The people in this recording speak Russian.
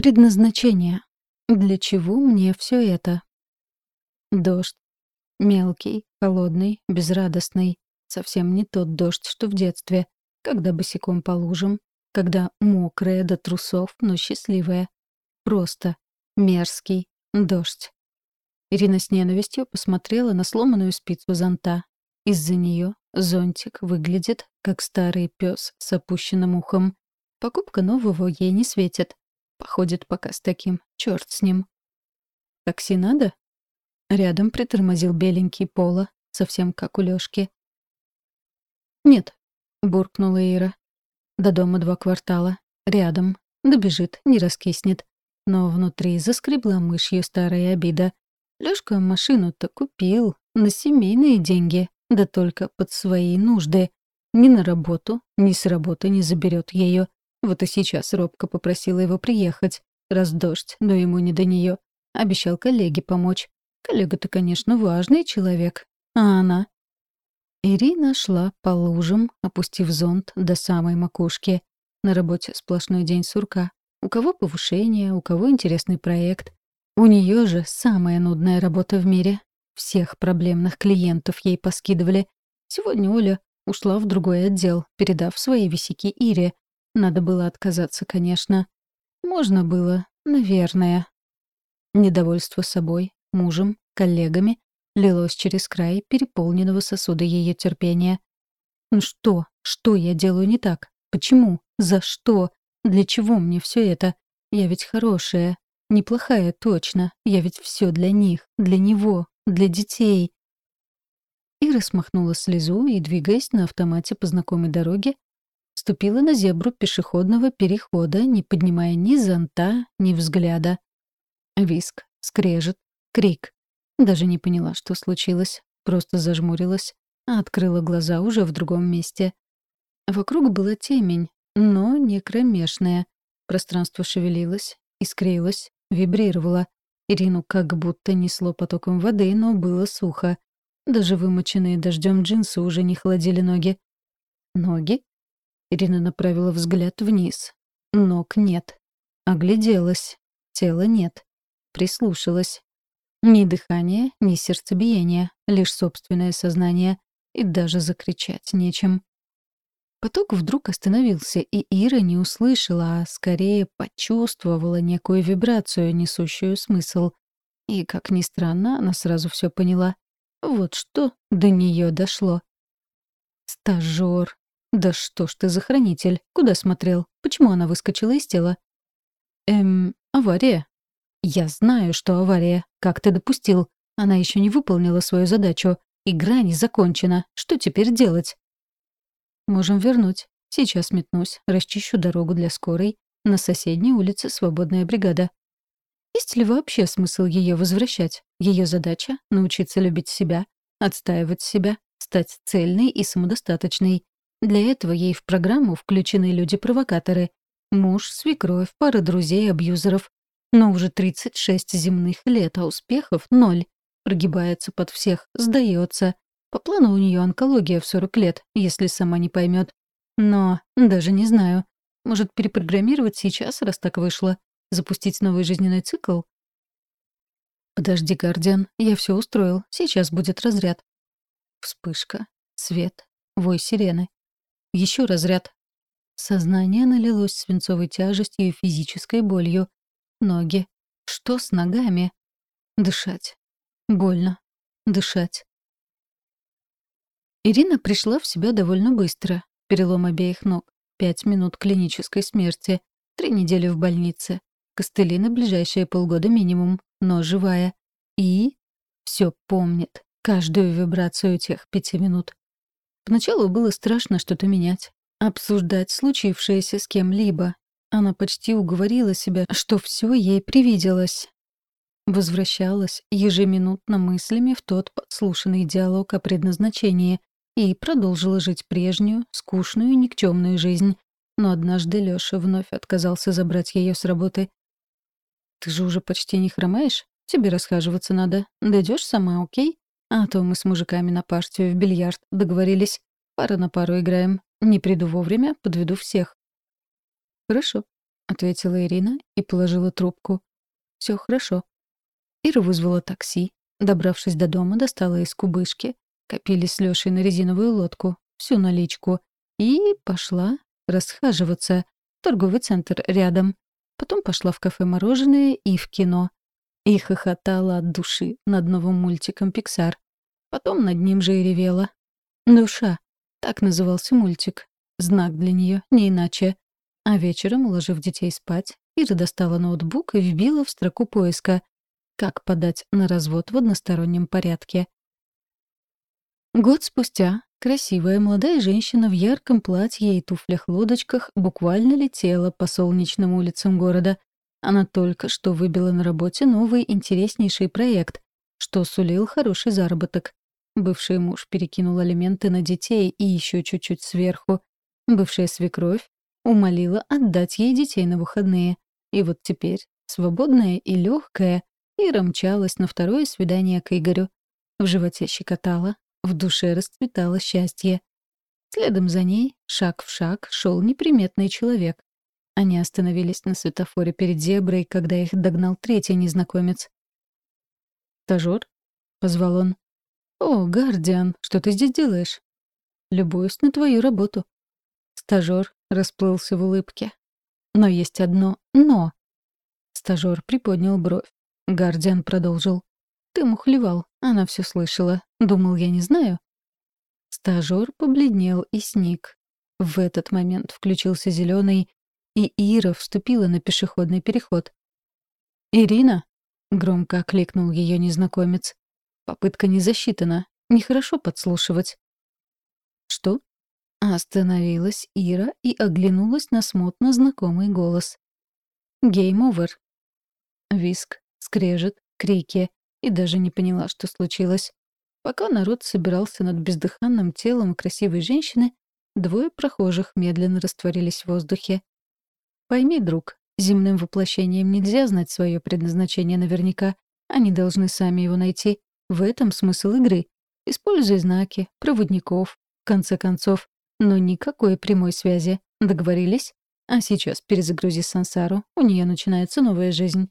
Предназначение. Для чего мне все это? Дождь. Мелкий, холодный, безрадостный. Совсем не тот дождь, что в детстве, когда босиком по лужам, когда мокрая до трусов, но счастливая. Просто мерзкий дождь. Ирина с ненавистью посмотрела на сломанную спицу зонта. Из-за нее зонтик выглядит, как старый пес с опущенным ухом. Покупка нового ей не светит. Походит пока с таким, черт с ним. «Такси надо?» Рядом притормозил беленький Пола, совсем как у Лёшки. «Нет», — буркнула Ира. До дома два квартала. Рядом. Добежит, не раскиснет. Но внутри заскребла мышью старая обида. Лёшка машину-то купил. На семейные деньги. Да только под свои нужды. Ни на работу, ни с работы не заберет ее. Вот и сейчас робко попросила его приехать. Раз дождь, но ему не до нее. Обещал коллеге помочь. Коллега-то, конечно, важный человек. А она? Ирина шла по лужам, опустив зонт до самой макушки. На работе сплошной день сурка. У кого повышение, у кого интересный проект. У нее же самая нудная работа в мире. Всех проблемных клиентов ей поскидывали. Сегодня Оля ушла в другой отдел, передав свои висяки Ире, надо было отказаться, конечно. Можно было, наверное. Недовольство собой, мужем, коллегами лилось через край переполненного сосуда ее терпения. Ну что? Что я делаю не так? Почему? За что? Для чего мне все это? Я ведь хорошая. Неплохая, точно. Я ведь все для них, для него, для детей. Ира смахнула слезу и, двигаясь на автомате по знакомой дороге, ступила на зебру пешеходного перехода, не поднимая ни зонта, ни взгляда. Виск, скрежет, крик. Даже не поняла, что случилось. Просто зажмурилась, а открыла глаза уже в другом месте. Вокруг была темень, но не кромешная. Пространство шевелилось, искрилось, вибрировало. Ирину как будто несло потоком воды, но было сухо. Даже вымоченные дождем джинсы уже не холодили ноги. Ноги? Ирина направила взгляд вниз. Ног нет. Огляделась. Тела нет. Прислушалась. Ни дыхания, ни сердцебиения, лишь собственное сознание. И даже закричать нечем. Поток вдруг остановился, и Ира не услышала, а скорее почувствовала некую вибрацию, несущую смысл. И, как ни странно, она сразу все поняла. Вот что до нее дошло. Стажёр. «Да что ж ты за хранитель? Куда смотрел? Почему она выскочила из тела?» «Эм, авария». «Я знаю, что авария. Как ты допустил? Она еще не выполнила свою задачу. Игра не закончена. Что теперь делать?» «Можем вернуть. Сейчас метнусь, расчищу дорогу для скорой. На соседней улице свободная бригада. Есть ли вообще смысл ее возвращать? Ее задача — научиться любить себя, отстаивать себя, стать цельной и самодостаточной. Для этого ей в программу включены люди-провокаторы. Муж, свекровь, пара друзей-абьюзеров. Но уже 36 земных лет, а успехов — ноль. Прогибается под всех, сдается. По плану у нее онкология в 40 лет, если сама не поймет. Но даже не знаю. Может, перепрограммировать сейчас, раз так вышло? Запустить новый жизненный цикл? Подожди, Гардиан, я все устроил. Сейчас будет разряд. Вспышка, свет, вой сирены. Еще разряд. Сознание налилось свинцовой тяжестью и физической болью. Ноги. Что с ногами? Дышать. Больно. Дышать. Ирина пришла в себя довольно быстро. Перелом обеих ног. Пять минут клинической смерти. Три недели в больнице. Костыли на ближайшие полгода минимум, но живая. И все помнит. Каждую вибрацию тех пяти минут. Поначалу было страшно что-то менять, обсуждать случившееся с кем-либо. Она почти уговорила себя, что все ей привиделось. Возвращалась ежеминутно мыслями в тот подслушанный диалог о предназначении и продолжила жить прежнюю, скучную и никчемную жизнь. Но однажды Лёша вновь отказался забрать ее с работы. «Ты же уже почти не хромаешь? Тебе расхаживаться надо. Дойдешь сама, окей?» А то мы с мужиками на партию в бильярд договорились. Пара на пару играем. Не приду вовремя, подведу всех. Хорошо. ответила Ирина и положила трубку. Все хорошо. Ира вызвала такси. Добравшись до дома, достала из кубышки. Копили с Лёшей на резиновую лодку. Всю наличку. И пошла расхаживаться. Торговый центр рядом. Потом пошла в кафе «Мороженое» и в кино. И хохотала от души над новым мультиком «Пиксар». Потом над ним же и ревела. «Душа». Так назывался мультик. Знак для нее, не иначе. А вечером, уложив детей спать, Ира достала ноутбук и вбила в строку поиска «Как подать на развод в одностороннем порядке». Год спустя красивая молодая женщина в ярком платье и туфлях-лодочках буквально летела по солнечным улицам города. Она только что выбила на работе новый интереснейший проект, что сулил хороший заработок. Бывший муж перекинул алименты на детей и еще чуть-чуть сверху. Бывшая свекровь умолила отдать ей детей на выходные. И вот теперь, свободная и легкая, Ира мчалась на второе свидание к Игорю. В животе щекотала, в душе расцветало счастье. Следом за ней, шаг в шаг, шел неприметный человек. Они остановились на светофоре перед зеброй, когда их догнал третий незнакомец. «Стажёр?» — позвал он. «О, Гардиан, что ты здесь делаешь?» «Любуюсь на твою работу». Стажёр расплылся в улыбке. «Но есть одно «но». Стажёр приподнял бровь. Гардиан продолжил. «Ты мухлевал, она все слышала. Думал, я не знаю?» Стажёр побледнел и сник. В этот момент включился зеленый, и Ира вступила на пешеходный переход. «Ирина!» — громко окликнул ее незнакомец. Попытка не засчитана. Нехорошо подслушивать. «Что?» Остановилась Ира и оглянулась на смутно знакомый голос. «Гейм овер». Виск, скрежет, крики. И даже не поняла, что случилось. Пока народ собирался над бездыханным телом красивой женщины, двое прохожих медленно растворились в воздухе. Пойми, друг, земным воплощением нельзя знать свое предназначение наверняка. Они должны сами его найти. В этом смысл игры. Используй знаки, проводников, в конце концов. Но никакой прямой связи. Договорились? А сейчас перезагрузи сансару, у нее начинается новая жизнь.